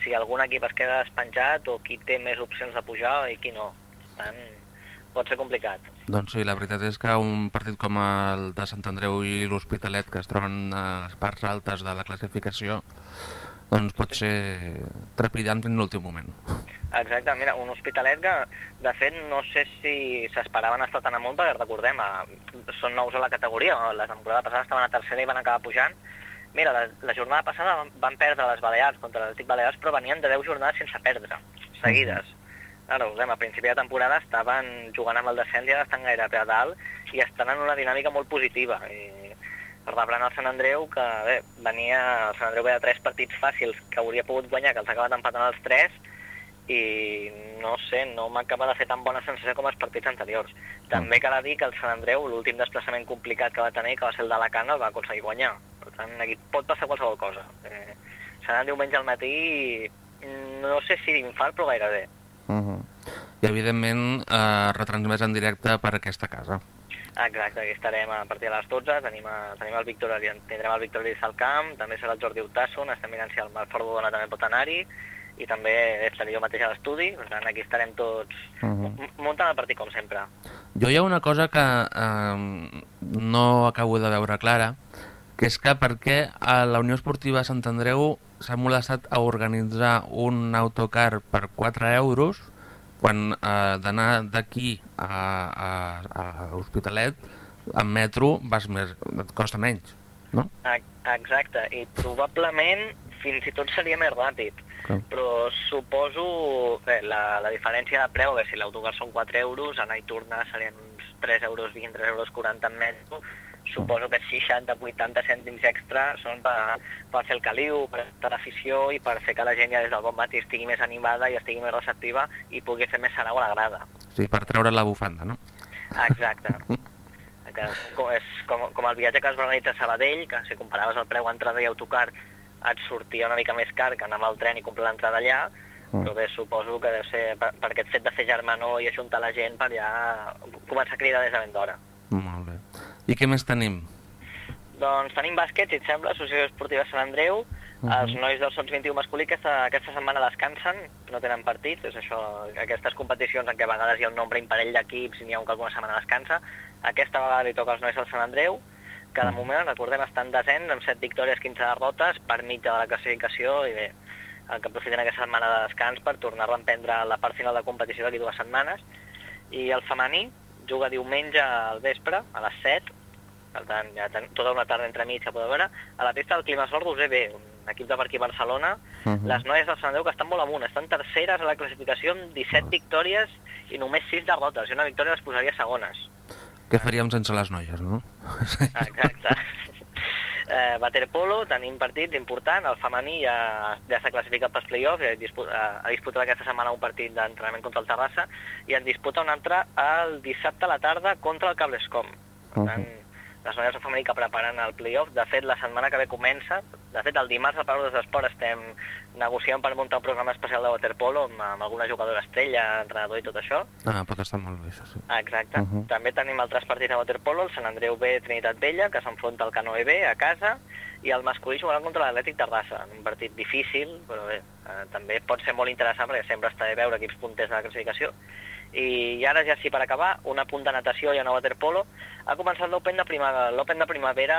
si algun equip es queda despenjat o qui té més opcions de pujar i qui no. Per tant, pot ser complicat. Doncs sí, la veritat és que un partit com el de Sant Andreu i l'Hospitalet, que es troben a les parts altes de la classificació, doncs pot ser trepidant fins l'últim moment. Exacte, mira, un hospitalet que, de fet, no sé si s'esperaven estar tan amunt, perquè recordem, eh, són nous a la categoria, la temporada passada estaven a tercera i van acabar pujant. Mira, la, la jornada passada van, van perdre les Balears contra l'Atlètic Balears, però venien de 10 jornades sense perdre, seguides. ara ho dèiem, a principi de temporada estaven jugant amb el descens i ara estan gairebé a dalt i estan en una dinàmica molt positiva. I rebran el Sant Andreu, que bé, venia, el Sant Andreu ve de tres partits fàcils que hauria pogut guanyar, que els ha acabat empatant els tres, i no sé, no m'acaba de fer tan bona sensació com els partits anteriors. També cal dir que el Sant Andreu, l'últim desplaçament complicat que va tenir, que va ser el d'Alacant, el va aconseguir guanyar. Per tant, aquí pot passar qualsevol cosa. Eh, seran diumenge al matí i no sé si d'infart, però gairebé. Uh -huh. I, evidentment, eh, retransmès en directe per aquesta casa. Exacte, aquí estarem a partir de les 12, tenim, a, tenim el Víctor, tindrem el Víctor Aris al camp, també serà el Jordi Utasson, estem mirant si el Marc Fordona també pot anar-hi, i també estaré jo mateix a l'estudi, per tant aquí estarem tots Uh -huh. m- muntant el partit com sempre. Jo hi ha una cosa que eh, no acabo de veure clara, que és que per què a la Unió Esportiva Sant Andreu s'ha molestat a organitzar un autocar per 4 euros quan eh, d'anar d'aquí a, a, a l'Hospitalet en metro vas més, et costa menys, no? Ex- Exacte, i probablement fins i tot seria més ràpid. Clar. Però suposo bé, la, la diferència de preu, que si l'autocar són 4 euros, anar i tornar serien uns 3 euros 20, 3 euros 40 en metro, suposo que 60-80 cèntims extra són per, per fer el caliu, per estar l'afició i per fer que la gent ja des del bon matí estigui més animada i estigui més receptiva i pugui fer més sarau a la grada. Sí, per treure la bufanda, no? Exacte. Que és com, com el viatge que es va organitzar a Sabadell, que si comparaves el preu entrada i autocar et sortia una mica més car que anar amb el tren i comprar l'entrada allà, Mm. però bé, suposo que deu ser per, per aquest fet de fer germanor i ajuntar la gent per ja començar a cridar des de ben d'hora. Molt bé. I què més tenim? Doncs tenim bàsquet, si et sembla, Associació Esportiva Sant Andreu. Mhm. Els nois del Sons 21 masculí aquesta, aquesta setmana descansen, no tenen partit, és això, aquestes competicions en què a vegades hi ha un nombre imparell d'equips i n'hi ha un que alguna setmana descansa. Aquesta vegada li toca als nois del Sant Andreu, que de moment, recordem, estan descens amb 7 victòries, 15 derrotes, per mitja de la classificació, i bé, el que aprofiten aquesta setmana de descans per tornar a reemprendre la part final de competició d'aquí dues setmanes. I el femení juga diumenge al vespre, a les 7, per tant, ja ten, tota una tarda entre mig a poder veure, a la pista del Climasol Roser un equip de per aquí Barcelona, Mhm. les noies del Sant Andreu que estan molt amunt, estan terceres a la classificació amb 17 victòries i només 6 derrotes, i una victòria les posaria segones. Què faríem sense les noies, no? Exacte. eh, waterpolo, tenim partit important, el femení ja, ja s'ha classificat pels play-offs, ja dispu ha disputat aquesta setmana un partit d'entrenament contra el Terrassa, i en disputa un altre el dissabte a la tarda contra el Cablescom. Per tant, les noies femení que preparen el play-off, de fet, la setmana que ve comença, de fet, el dimarts a Paraules d'Esport estem negociant per muntar un programa especial de waterpolo amb, amb alguna jugadora estrella, entrenador i tot això, Ah, pot estar molt bé, això sí. Ah, Exacte. Uh. -huh. També tenim altres partits de waterpolo, el Sant Andreu B, Trinitat Vella, que s'enfronta al Canoe B a casa, i el masculí jugarà contra l'Atlètic Terrassa, un partit difícil, però bé, eh, també pot ser molt interessant perquè sempre està bé veure equips punters de la classificació. I ara ja sí, per acabar, un apunt de natació i una waterpolo. Ha començat l'Open de, prima, l'Open de primavera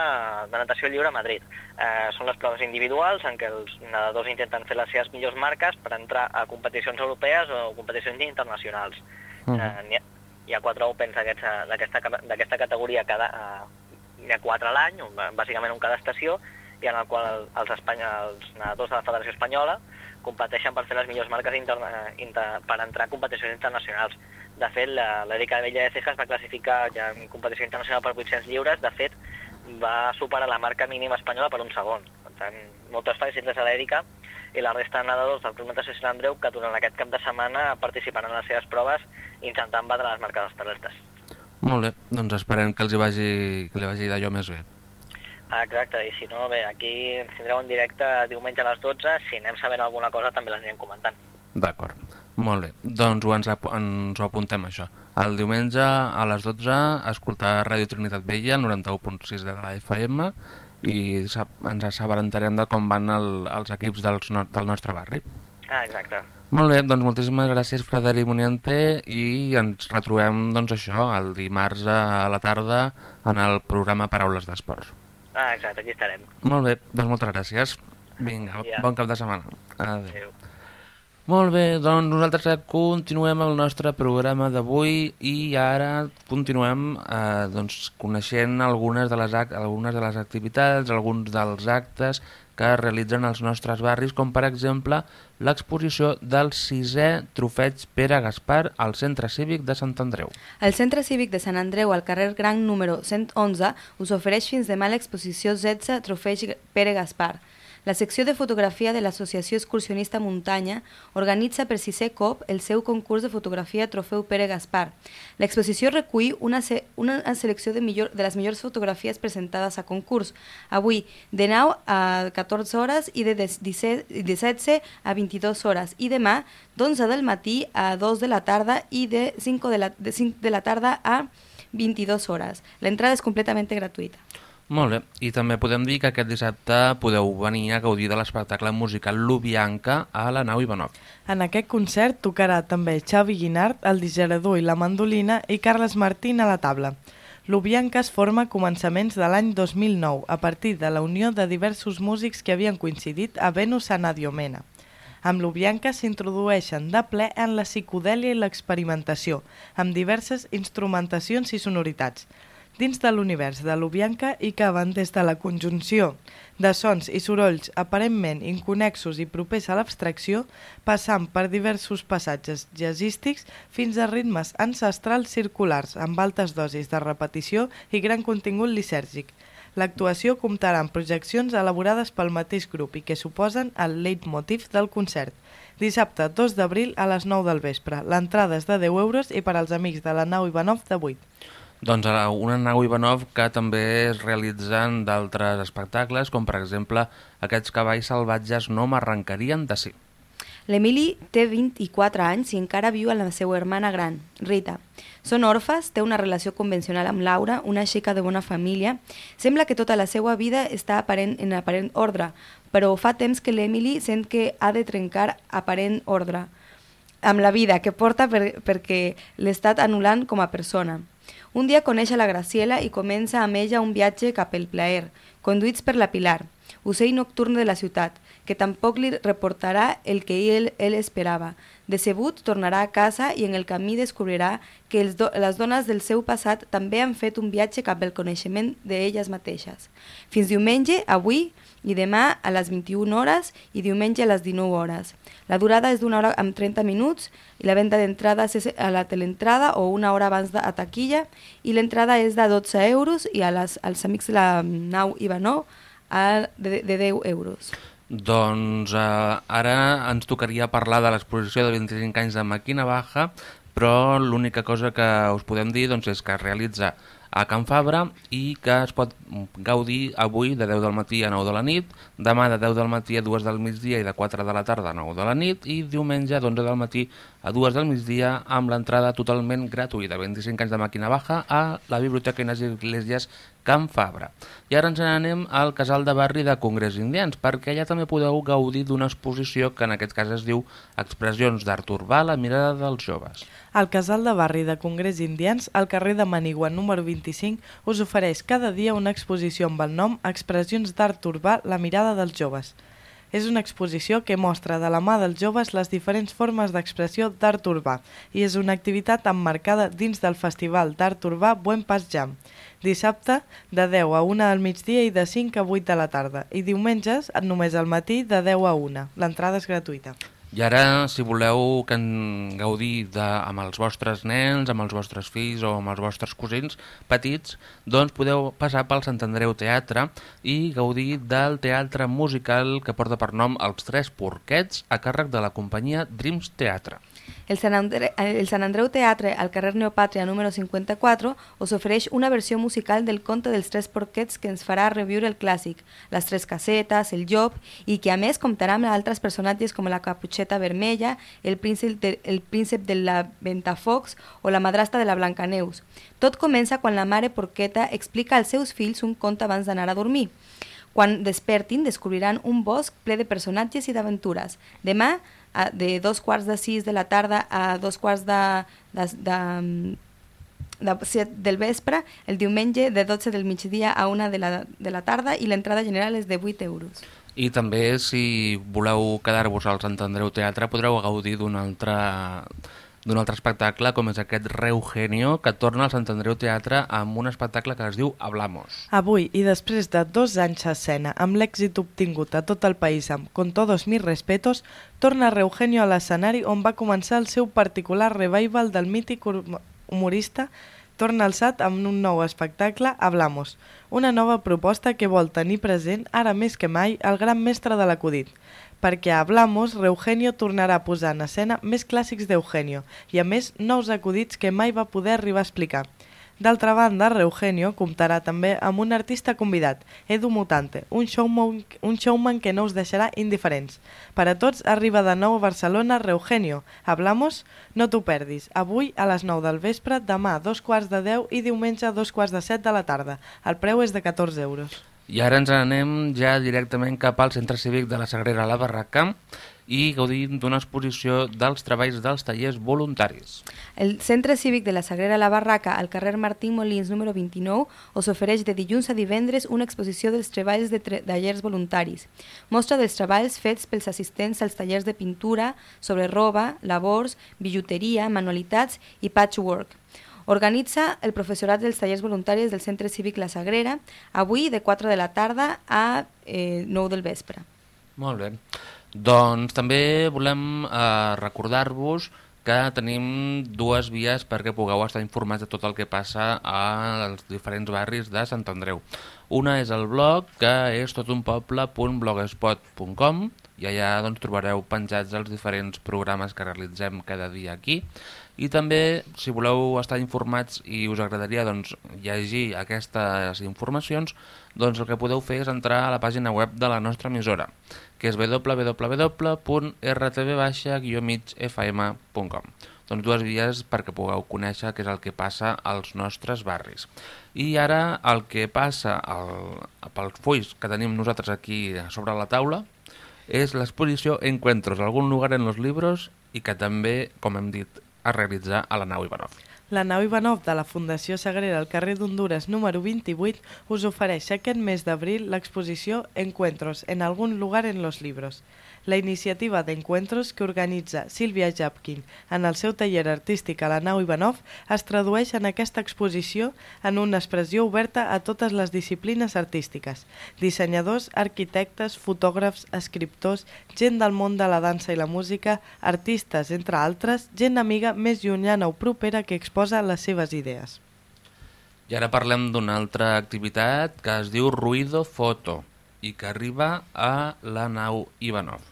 de natació lliure a Madrid. Eh, són les proves individuals en què els nedadors intenten fer les seves millors marques per entrar a competicions europees o competicions internacionals. Mhm. Eh, n'hi ha, hi ha quatre Opens d'aquesta categoria cada, eh, n'hi ha quatre a l'any, bàsicament un cada estació, i en el qual els, espanya, els nedadors de la Federació Espanyola competeixen per fer les millors marques interna, inter, per entrar a competicions internacionals. De fet, la- l'Erika Bella de Cejas va classificar ja en competició internacional per 800 lliures, de fet, va superar la marca mínima espanyola per un segon. Per tant, moltes felicitats a l'Erika i la resta de nedadors del Club Natació Sant Andreu que durant aquest cap de setmana participaran en les seves proves intentant batre les marques establertes. Molt bé, doncs esperem que els hi vagi, que li vagi d'allò més bé. Ah, Exacte, i si no, bé, aquí ens tindreu en directe diumenge a les 12, si anem sabent alguna cosa també les anirem comentant. D'acord, molt bé. Doncs ho ens, ap ens ho apuntem, això. El diumenge a les 12 escoltar Ràdio Trinitat Vella, 91.6 de la FM, i ens assabentarem de com van el, els equips dels no, del nostre barri. Ah, exacte. Molt bé, doncs moltíssimes gràcies Frederic Muniente i ens retrobem doncs això el dimarts a la tarda en el programa Paraules d'Esports. Ah, exacte, aquí estarem. Molt bé, doncs moltes gràcies. Vinga, Ja. bon cap de setmana. Adéu. Adéu. Molt bé, doncs nosaltres continuem el nostre programa d'avui i ara continuem eh, doncs, coneixent algunes de, les, algunes de les activitats, alguns dels actes que es realitzen als nostres barris, com per exemple l'exposició del sisè trofeig Pere Gaspar al Centre Cívic de Sant Andreu. El Centre Cívic de Sant Andreu, al carrer Gran número 111, us ofereix fins demà l'exposició 16 Trofeig Pere Gaspar. La secció de fotografia de l'Associació Excursionista Muntanya organitza per sisè cop el seu concurs de fotografia Trofeu Pere Gaspar. L'exposició recull una, se una selecció de, millor de les millors fotografies presentades a concurs, avui de 9 a 14 hores i de 17, de 16 a 22 hores, i demà d'11 del matí a 2 de la tarda i de 5 de la, de 5 de la tarda a 22 hores. L'entrada és completament gratuïta. Molt bé, i també podem dir que aquest dissabte podeu venir a gaudir de l'espectacle musical Lubianca a la nau Ivanov. En aquest concert tocarà també Xavi Guinart, el digerador i la mandolina i Carles Martín a la tabla. L'Ubianca es forma a començaments de l'any 2009 a partir de la unió de diversos músics que havien coincidit a Venus Anadiomena. Amb l'Ubianca s'introdueixen de ple en la psicodèlia i l'experimentació, amb diverses instrumentacions i sonoritats. Dins de l'univers de l'Ubianca hi caben des de la conjunció de sons i sorolls aparentment inconexos i propers a l'abstracció, passant per diversos passatges jazzístics fins a ritmes ancestrals circulars amb altes dosis de repetició i gran contingut lisèrgic. L'actuació comptarà amb projeccions elaborades pel mateix grup i que suposen el leitmotiv del concert. Dissabte 2 d'abril a les 9 del vespre. L'entrada és de 10 euros i per als amics de la nau Ivanov de 8. Doncs a una nau Ivanov que també es realitzen d'altres espectacles, com per exemple aquests cavalls salvatges no m'arrencarien de sí. L'Emili té 24 anys i encara viu amb la seva germana gran, Rita. Són orfes, té una relació convencional amb Laura, una xica de bona família. Sembla que tota la seva vida està aparent, en aparent ordre, però fa temps que l'Emily sent que ha de trencar aparent ordre amb la vida que porta per, perquè l'estat anul·lant com a persona. Un dia coneix a la Graciela i comença amb ella un viatge cap al plaer, conduïts per la Pilar, ocell nocturn de la ciutat, que tampoc li reportarà el que ell, ell esperava. Decebut, tornarà a casa i en el camí descobrirà que els do, les dones del seu passat també han fet un viatge cap al coneixement d'elles mateixes. Fins diumenge, avui i demà a les 21 hores i diumenge a les 19 hores. La durada és d'una hora amb 30 minuts i la venda d'entrades és a la teleentrada o una hora abans de, a taquilla i l'entrada és de 12 euros i a les, als amics de la nau Ivanov a, de, de 10 euros. Doncs eh, ara ens tocaria parlar de l'exposició de 25 anys de Maquina Baja, però l'única cosa que us podem dir doncs, és que es realitza a Can Fabra i que es pot gaudir avui de 10 del matí a 9 de la nit, demà de 10 del matí a 2 del migdia i de 4 de la tarda a 9 de la nit i diumenge d'11 del matí a 2 del migdia amb l'entrada totalment gratuïta, 25 anys de màquina baja a la Biblioteca Inés Iglesias Can Fabra. I ara ens n'anem al casal de barri de Congrés Indians, perquè allà també podeu gaudir d'una exposició que en aquest cas es diu Expressions d'art urbà, la mirada dels joves. El casal de barri de Congrés Indians, al carrer de Manigua número 25, us ofereix cada dia una exposició amb el nom Expressions d'art urbà, la mirada dels joves. És una exposició que mostra de la mà dels joves les diferents formes d'expressió d'art urbà i és una activitat emmarcada dins del Festival d'Art Urbà Buen Pas Jam. Dissabte de 10 a 1 del migdia i de 5 a 8 de la tarda i diumenges només al matí de 10 a 1. L'entrada és gratuïta. I ara, si voleu que en gaudir de, amb els vostres nens, amb els vostres fills o amb els vostres cosins petits, doncs podeu passar pel Sant Andreu Teatre i gaudir del teatre musical que porta per nom Els Tres Porquets a càrrec de la companyia Dreams Teatre. El Sant, Andre, el Sant Andreu Teatre, al carrer Neopàtria número 54, us ofereix una versió musical del conte dels tres porquets que ens farà reviure el clàssic, les tres casetes, el llop, i que a més comptarà amb altres personatges com la caputxeta vermella, el príncep de, el príncep de la Ventafocs o la madrastra de la Blancaneus. Tot comença quan la mare porqueta explica als seus fills un conte abans d'anar a dormir. Quan despertin, descobriran un bosc ple de personatges i d'aventures. Demà, a- de dos quarts de sis de la tarda a dos quarts de, de, de, de set del vespre, el diumenge de 12 del migdia a una de la, de la tarda i l'entrada general és de 8 euros. I també, si voleu quedar-vos al Sant Andreu Teatre, podreu gaudir d'un altre, d'un altre espectacle, com és aquest Reugenio, que torna al Sant Andreu Teatre amb un espectacle que es diu Hablamos. Avui, i després de dos anys a escena, amb l'èxit obtingut a tot el país amb Con todos mis respetos, torna Reugenio a l'escenari on va començar el seu particular revival del mític hum- humorista torna alçat amb un nou espectacle, Hablamos, una nova proposta que vol tenir present, ara més que mai, el gran mestre de l'acudit. Perquè a Hablamos, Reugenio tornarà a posar en escena més clàssics d'Eugenio i, a més, nous acudits que mai va poder arribar a explicar. D'altra banda, Reugenio comptarà també amb un artista convidat, Edu Mutante, un showman, un showman que no us deixarà indiferents. Per a tots arriba de nou a Barcelona Reugenio. Hablamos? No t'ho perdis. Avui a les 9 del vespre, demà dos quarts de 10 i diumenge dos quarts de 7 de la tarda. El preu és de 14 euros. I ara ens anem ja directament cap al Centre Cívic de la Sagrera La Barraca i gaudim d'una exposició dels treballs dels tallers voluntaris. El Centre Cívic de la Sagrera La Barraca, al carrer Martín Molins número 29, us ofereix de dilluns a divendres una exposició dels treballs de tre- tallers voluntaris. Mostra dels treballs fets pels assistents als tallers de pintura, sobre roba, labors, bijuteria, manualitats i patchwork. Organitza el professorat dels tallers voluntaris del Centre Cívic La Sagrera, avui de 4 de la tarda a eh, 9 del vespre. Molt bé. Doncs també volem eh, recordar-vos que tenim dues vies perquè pugueu estar informats de tot el que passa als diferents barris de Sant Andreu. Una és el blog, que és totunpoble.blogspot.com i allà doncs, trobareu penjats els diferents programes que realitzem cada dia aquí. I també, si voleu estar informats i us agradaria doncs, llegir aquestes informacions, doncs el que podeu fer és entrar a la pàgina web de la nostra emissora, que és www.rtv-migfm.com doncs dues vies perquè pugueu conèixer què és el que passa als nostres barris. I ara el que passa al, pels fulls que tenim nosaltres aquí sobre la taula és l'exposició Encuentros, algun lugar en los libros i que també, com hem dit, es realitza a la nau Ivanov. La nau Ivanov de la Fundació Sagrera al carrer d'Honduras número 28 us ofereix aquest mes d'abril l'exposició Encuentros en algun lugar en los libros. La iniciativa d'Encuentros que organitza Sílvia Japkin en el seu taller artístic a la nau Ivanov es tradueix en aquesta exposició en una expressió oberta a totes les disciplines artístiques. Dissenyadors, arquitectes, fotògrafs, escriptors, gent del món de la dansa i la música, artistes, entre altres, gent amiga més llunyana o propera que exposa les seves idees. I ara parlem d'una altra activitat que es diu Ruido Foto i que arriba a la nau Ivanov.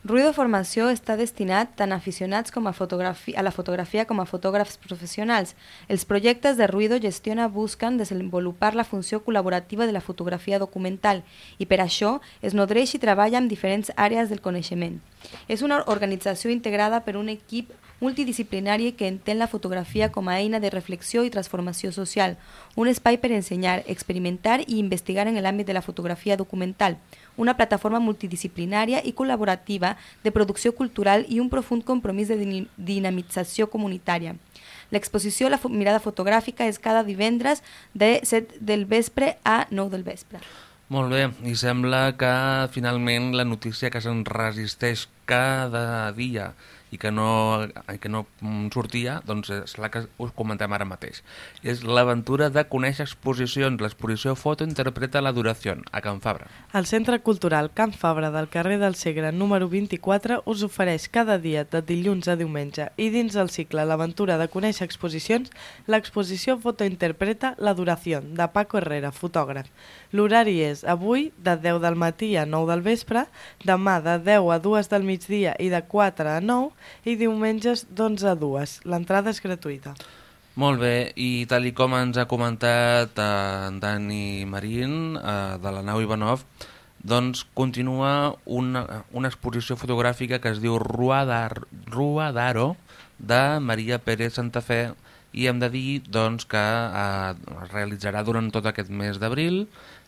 Ruido Formació està destinat tant a aficionats com a, a la fotografia com a fotògrafs professionals. Els projectes de Ruido gestiona busquen desenvolupar la funció col·laborativa de la fotografia documental i per això es nodreix i treballa amb diferents àrees del coneixement. És una organització integrada per un equip multidisciplinari que entén la fotografia com a eina de reflexió i transformació social, un espai per ensenyar, experimentar i investigar en l'àmbit de la fotografia documental, una plataforma multidisciplinària i col·laborativa de producció cultural i un profund compromís de din- dinamització comunitària. L'exposició La mirada fotogràfica és cada divendres de 7 del vespre a 9 del vespre. Molt bé, i sembla que finalment la notícia que se'n resisteix cada dia i que no, que no mm, sortia, doncs és la que us comentem ara mateix. És l'aventura de conèixer exposicions. L'exposició Foto interpreta la duració a Can Fabra. El Centre Cultural Can Fabra del carrer del Segre número 24 us ofereix cada dia de dilluns a diumenge i dins el cicle L'aventura de conèixer exposicions, l'exposició Foto interpreta La duració de Paco Herrera, fotògraf. L'horari és avui de 10 del matí a 9 del vespre, demà de 10 a 2 del migdia i de 4 a 9 i diumenges d'11 a 2. L'entrada és gratuïta. Molt bé, i tal i com ens ha comentat eh, en Dani Marín, eh, de la nau Ivanov, doncs continua una, una exposició fotogràfica que es diu Ruadar, Ruadaro, de Maria Pérez Santafé, i hem de dir doncs, que eh, es realitzarà durant tot aquest mes d'abril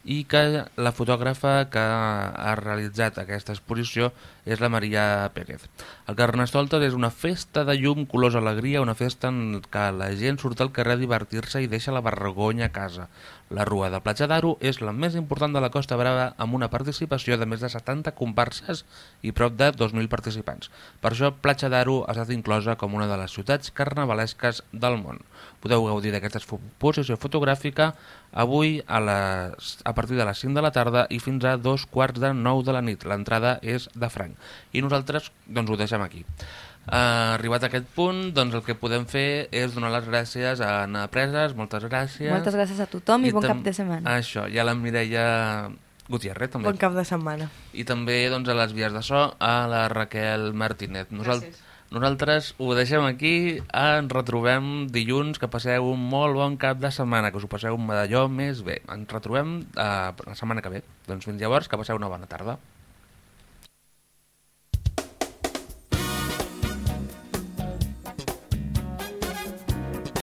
i que la fotògrafa que ha realitzat aquesta exposició és la Maria Pérez. El Carnestoltes és una festa de llum, colors, alegria, una festa en què la gent surt al carrer a divertir-se i deixa la vergonya a casa. La Rua de Platja d'Aro és la més important de la Costa Brava amb una participació de més de 70 comparses i prop de 2.000 participants. Per això Platja d'Aro ha estat inclosa com una de les ciutats carnavalesques del món. Podeu gaudir d'aquesta exposició fotogràfica avui a, les, a partir de les 5 de la tarda i fins a dos quarts de 9 de la nit. L'entrada és de franc. I nosaltres doncs, ho deixem aquí. Uh, arribat a aquest punt, doncs el que podem fer és donar les gràcies a Anna Preses, moltes gràcies. Moltes gràcies a tothom i, bon tam- cap de setmana. Això, i a la Mireia Gutiérrez també. Bon cap de setmana. I també doncs, a les vies de so a la Raquel Martínez. Nosal Gràcies. Nosaltres ho deixem aquí, ens retrobem dilluns, que passeu un molt bon cap de setmana, que us ho passeu un medalló més bé. Ens retrobem uh, la setmana que ve. Doncs fins llavors, que passeu una bona tarda.